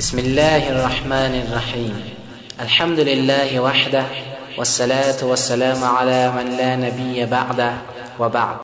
بسم الله الرحمن الرحيم. الحمد لله وحده والصلاة والسلام على من لا نبي بعده وبعد.